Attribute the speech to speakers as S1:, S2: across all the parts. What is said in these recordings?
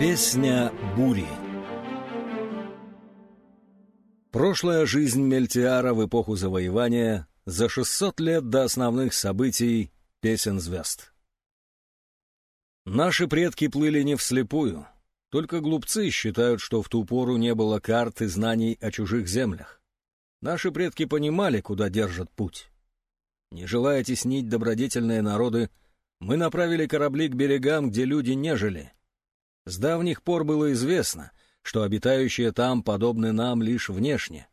S1: Песня бури Прошлая жизнь Мельтиара в эпоху завоевания за 600 лет до основных событий песен звезд. Наши предки плыли не вслепую, только глупцы считают, что в ту пору не было карт и знаний о чужих землях. Наши предки понимали, куда держат путь. Не желая теснить добродетельные народы, мы направили корабли к берегам, где люди не жили. С давних пор было известно, что обитающие там подобны нам лишь внешне.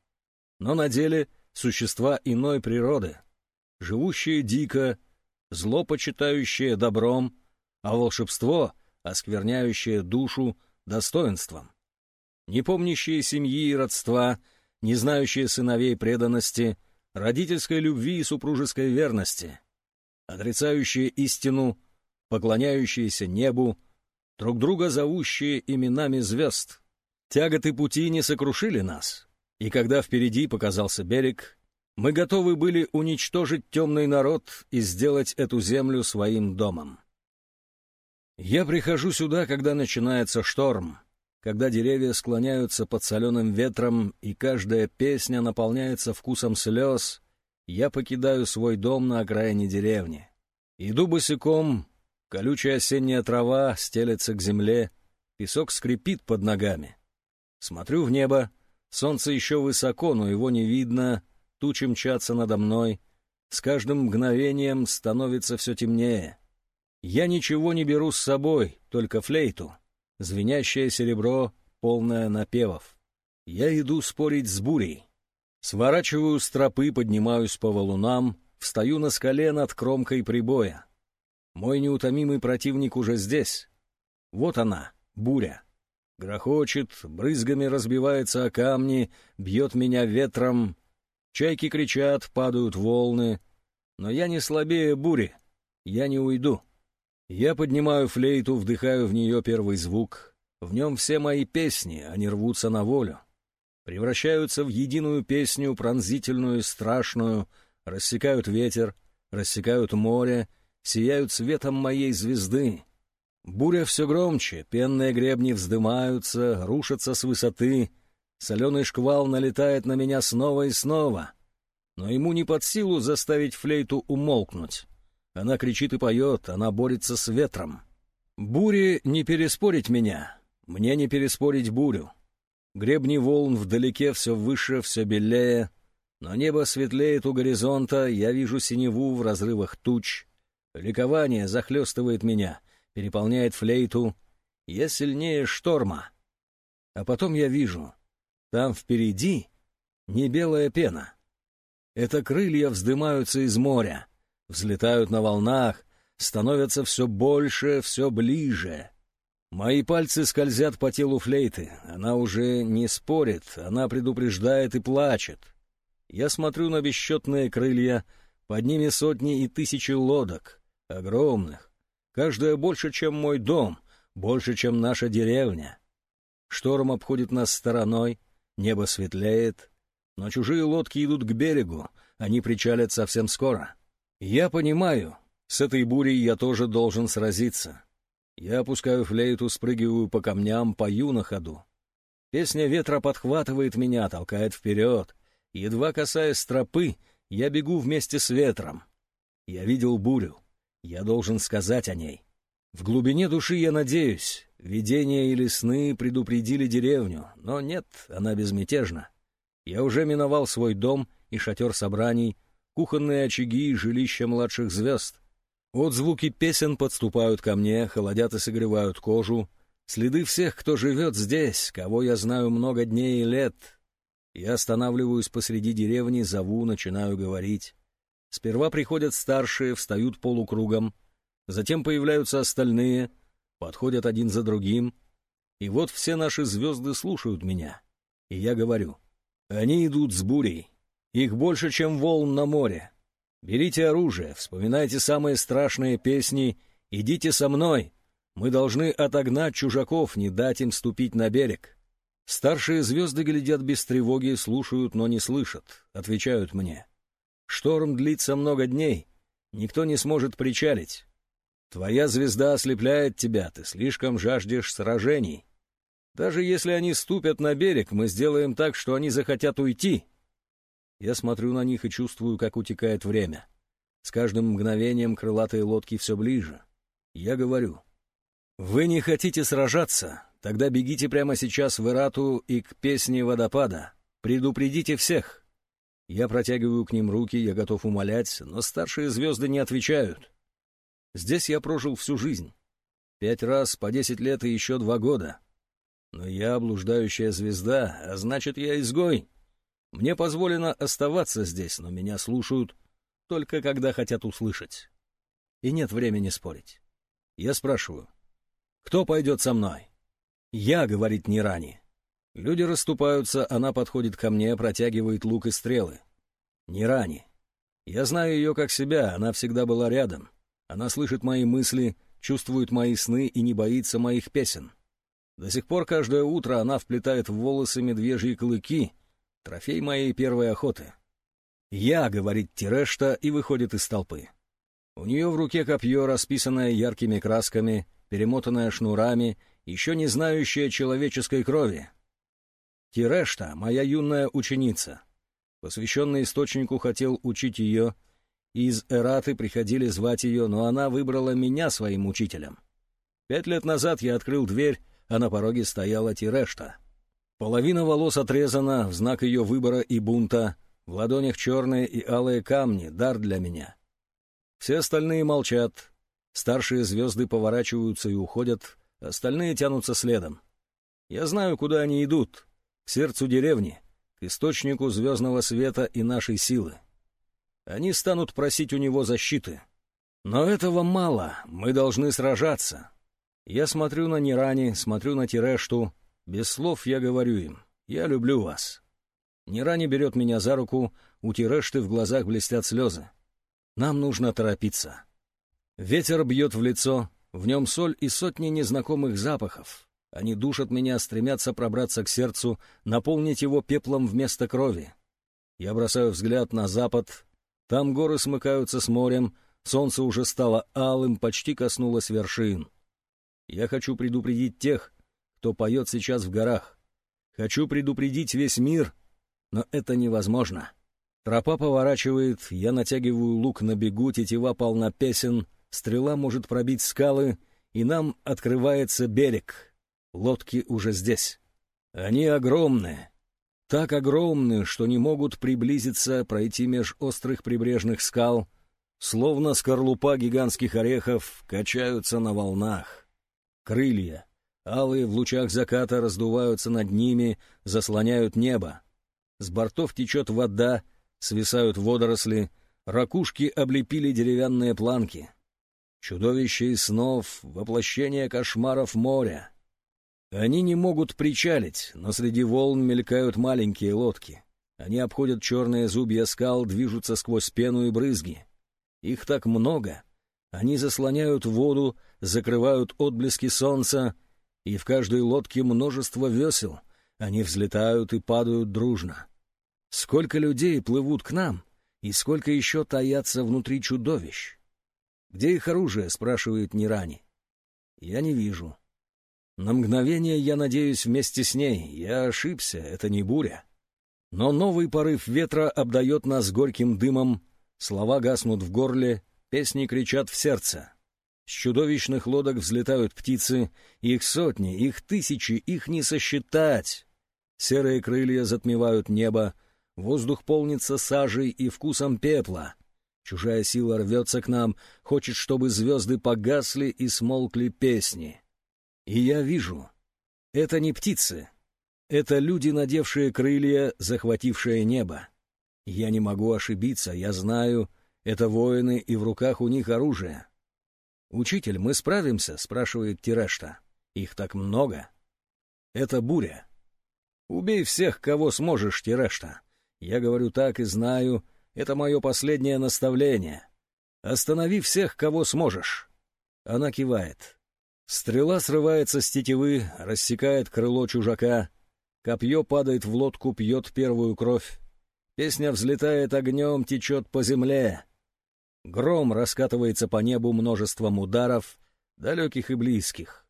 S1: Но на деле существа иной природы, живущие дико, зло почитающее добром, а волшебство, оскверняющее душу достоинством. Не помнящие семьи и родства, не знающие сыновей преданности, родительской любви и супружеской верности, отрицающие истину, поклоняющиеся небу, друг друга зовущие именами звезд. Тяготы пути не сокрушили нас, и когда впереди показался берег, мы готовы были уничтожить темный народ и сделать эту землю своим домом. Я прихожу сюда, когда начинается шторм, когда деревья склоняются под соленым ветром, и каждая песня наполняется вкусом слез, я покидаю свой дом на окраине деревни. Иду босиком, колючая осенняя трава стелется к земле, песок скрипит под ногами. Смотрю в небо, солнце еще высоко, но его не видно, тучи мчатся надо мной, с каждым мгновением становится все темнее. Я ничего не беру с собой, только флейту, звенящее серебро, полное напевов. Я иду спорить с бурей. Сворачиваю стропы, поднимаюсь по валунам, встаю на скале над кромкой прибоя. Мой неутомимый противник уже здесь. Вот она, буря. Грохочет, брызгами разбивается о камни, бьет меня ветром. Чайки кричат, падают волны. Но я не слабее бури, я не уйду. Я поднимаю флейту, вдыхаю в нее первый звук. В нем все мои песни, они рвутся на волю. Превращаются в единую песню, пронзительную страшную, рассекают ветер, рассекают море, сияют светом моей звезды. Буря все громче, пенные гребни вздымаются, рушатся с высоты, соленый шквал налетает на меня снова и снова. Но ему не под силу заставить флейту умолкнуть. Она кричит и поет, она борется с ветром. Буре не переспорить меня, мне не переспорить бурю. Гребни волн вдалеке все выше, все белее, но небо светлеет у горизонта, я вижу синеву в разрывах туч. Ликование захлестывает меня, переполняет флейту. Я сильнее шторма. А потом я вижу, там впереди не белая пена. Это крылья вздымаются из моря взлетают на волнах, становятся все больше, все ближе. Мои пальцы скользят по телу флейты. Она уже не спорит, она предупреждает и плачет. Я смотрю на бесчетные крылья, под ними сотни и тысячи лодок, огромных. Каждая больше, чем мой дом, больше, чем наша деревня. Шторм обходит нас стороной, небо светлеет, но чужие лодки идут к берегу, они причалят совсем скоро. Я понимаю, с этой бурей я тоже должен сразиться. Я опускаю флейту, спрыгиваю по камням, пою на ходу. Песня ветра подхватывает меня, толкает вперед. Едва касаясь тропы, я бегу вместе с ветром. Я видел бурю. Я должен сказать о ней. В глубине души я надеюсь, видения или сны предупредили деревню, но нет, она безмятежна. Я уже миновал свой дом и шатер собраний, кухонные очаги и жилища младших звезд. Отзвуки песен подступают ко мне, холодят и согревают кожу. Следы всех, кто живет здесь, кого я знаю много дней и лет. Я останавливаюсь посреди деревни, зову, начинаю говорить. Сперва приходят старшие, встают полукругом. Затем появляются остальные, подходят один за другим. И вот все наши звезды слушают меня. И я говорю, они идут с бурей, их больше, чем волн на море. Берите оружие, вспоминайте самые страшные песни, идите со мной. Мы должны отогнать чужаков, не дать им ступить на берег. Старшие звезды глядят без тревоги, слушают, но не слышат, отвечают мне. Шторм длится много дней, никто не сможет причалить. Твоя звезда ослепляет тебя, ты слишком жаждешь сражений. Даже если они ступят на берег, мы сделаем так, что они захотят уйти. Я смотрю на них и чувствую, как утекает время. С каждым мгновением крылатые лодки все ближе. Я говорю, «Вы не хотите сражаться? Тогда бегите прямо сейчас в Ирату и к песне водопада. Предупредите всех!» Я протягиваю к ним руки, я готов умолять, но старшие звезды не отвечают. Здесь я прожил всю жизнь. Пять раз по десять лет и еще два года. Но я блуждающая звезда, а значит, я изгой. Мне позволено оставаться здесь, но меня слушают только когда хотят услышать. И нет времени спорить. Я спрашиваю, кто пойдет со мной? Я, говорит Нирани. Люди расступаются, она подходит ко мне, протягивает лук и стрелы. Нирани. Я знаю ее как себя, она всегда была рядом. Она слышит мои мысли, чувствует мои сны и не боится моих песен. До сих пор каждое утро она вплетает в волосы медвежьи клыки, трофей моей первой охоты. «Я», — говорит Терешта и выходит из толпы. У нее в руке копье, расписанное яркими красками, перемотанное шнурами, еще не знающее человеческой крови. Тирешта — моя юная ученица. Посвященный источнику хотел учить ее, из Эраты приходили звать ее, но она выбрала меня своим учителем. Пять лет назад я открыл дверь, а на пороге стояла Тирешта. Половина волос отрезана в знак ее выбора и бунта — в ладонях черные и алые камни, дар для меня. Все остальные молчат. Старшие звезды поворачиваются и уходят, остальные тянутся следом. Я знаю, куда они идут. К сердцу деревни, к источнику звездного света и нашей силы. Они станут просить у него защиты. Но этого мало, мы должны сражаться. Я смотрю на Нирани, смотрю на Тирешту. Без слов я говорю им, я люблю вас. Нерани берет меня за руку, у Тирешты в глазах блестят слезы. Нам нужно торопиться. Ветер бьет в лицо, в нем соль и сотни незнакомых запахов. Они душат меня, стремятся пробраться к сердцу, наполнить его пеплом вместо крови. Я бросаю взгляд на запад. Там горы смыкаются с морем, солнце уже стало алым, почти коснулось вершин. Я хочу предупредить тех, кто поет сейчас в горах. Хочу предупредить весь мир — но это невозможно. Тропа поворачивает, я натягиваю лук на бегу, тетива полна песен, стрела может пробить скалы, и нам открывается берег. Лодки уже здесь. Они огромные. Так огромны, что не могут приблизиться, пройти меж острых прибрежных скал, словно скорлупа гигантских орехов, качаются на волнах. Крылья, алые в лучах заката, раздуваются над ними, заслоняют небо. С бортов течет вода, свисают водоросли, ракушки облепили деревянные планки. Чудовище из снов, воплощение кошмаров моря. Они не могут причалить, но среди волн мелькают маленькие лодки. Они обходят черные зубья скал, движутся сквозь пену и брызги. Их так много. Они заслоняют воду, закрывают отблески солнца, и в каждой лодке множество весел — они взлетают и падают дружно. Сколько людей плывут к нам, и сколько еще таятся внутри чудовищ? «Где их оружие?» — спрашивает Нирани. «Я не вижу». На мгновение я надеюсь вместе с ней. Я ошибся, это не буря. Но новый порыв ветра обдает нас горьким дымом, слова гаснут в горле, песни кричат в сердце. С чудовищных лодок взлетают птицы, их сотни, их тысячи, их не сосчитать. Серые крылья затмевают небо, воздух полнится сажей и вкусом пепла. Чужая сила рвется к нам, хочет, чтобы звезды погасли и смолкли песни. И я вижу, это не птицы, это люди, надевшие крылья, захватившие небо. Я не могу ошибиться, я знаю, это воины, и в руках у них оружие. «Учитель, мы справимся?» — спрашивает Тирешта. «Их так много». «Это буря. Убей всех, кого сможешь, Терешта. Я говорю так и знаю, это мое последнее наставление. Останови всех, кого сможешь. Она кивает. Стрела срывается с тетивы, рассекает крыло чужака. Копье падает в лодку, пьет первую кровь. Песня взлетает огнем, течет по земле. Гром раскатывается по небу множеством ударов, далеких и близких.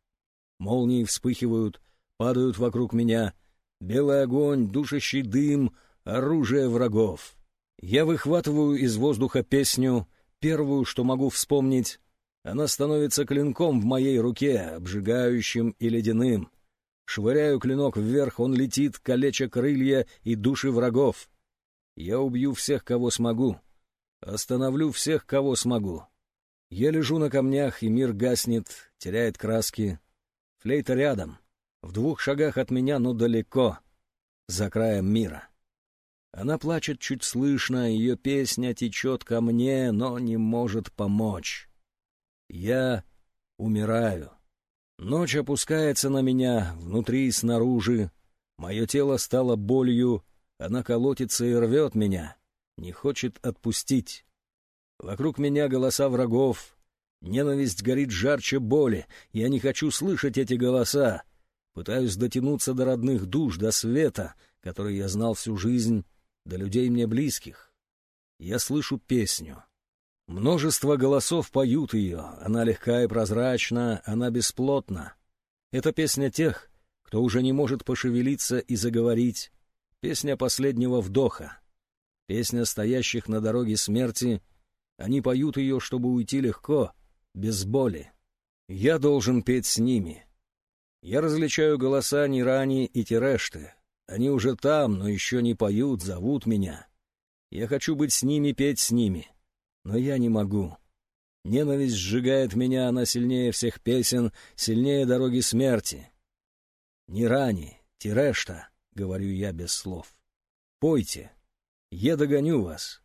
S1: Молнии вспыхивают, падают вокруг меня. Белый огонь, душащий дым, оружие врагов. Я выхватываю из воздуха песню, первую, что могу вспомнить. Она становится клинком в моей руке, обжигающим и ледяным. Швыряю клинок вверх, он летит, калеча крылья и души врагов. Я убью всех, кого смогу. Остановлю всех, кого смогу. Я лежу на камнях, и мир гаснет, теряет краски. Флейта рядом, в двух шагах от меня, но далеко, за краем мира. Она плачет чуть слышно, ее песня течет ко мне, но не может помочь. Я умираю. Ночь опускается на меня, внутри и снаружи. Мое тело стало болью, она колотится и рвет меня, не хочет отпустить. Вокруг меня голоса врагов, ненависть горит жарче боли. Я не хочу слышать эти голоса. Пытаюсь дотянуться до родных душ, до света, который я знал всю жизнь, до людей мне близких. Я слышу песню. Множество голосов поют ее, она легка и прозрачна, она бесплотна. Это песня тех, кто уже не может пошевелиться и заговорить, песня последнего вдоха, песня стоящих на дороге смерти. Они поют ее, чтобы уйти легко, без боли. Я должен петь с ними. Я различаю голоса Нирани и Терешты. Они уже там, но еще не поют, зовут меня. Я хочу быть с ними, петь с ними но я не могу. Ненависть сжигает меня, она сильнее всех песен, сильнее дороги смерти. Не рани, Тирешта, — говорю я без слов. Пойте, я догоню вас.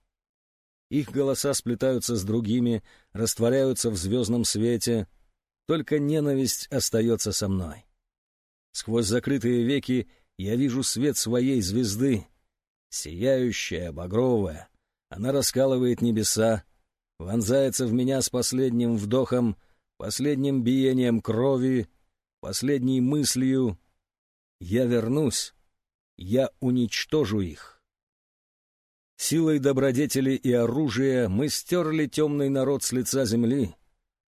S1: Их голоса сплетаются с другими, растворяются в звездном свете, только ненависть остается со мной. Сквозь закрытые веки я вижу свет своей звезды, сияющая, багровая. Она раскалывает небеса, вонзается в меня с последним вдохом, последним биением крови, последней мыслью «Я вернусь, я уничтожу их». Силой добродетели и оружия мы стерли темный народ с лица земли,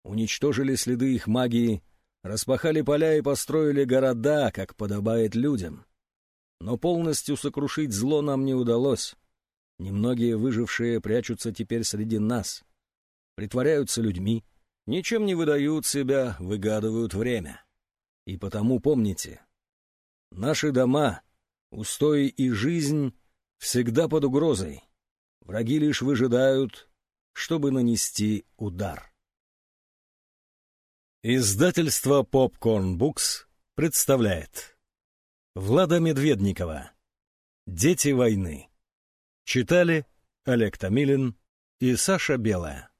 S1: уничтожили следы их магии, распахали поля и построили города, как подобает людям. Но полностью сокрушить зло нам не удалось. Немногие выжившие прячутся теперь среди нас — притворяются людьми, ничем не выдают себя, выгадывают время. И потому помните, наши дома, устои и жизнь всегда под угрозой. Враги лишь выжидают, чтобы нанести удар. Издательство Popcorn Books представляет Влада Медведникова «Дети войны» Читали Олег Томилин и Саша Белая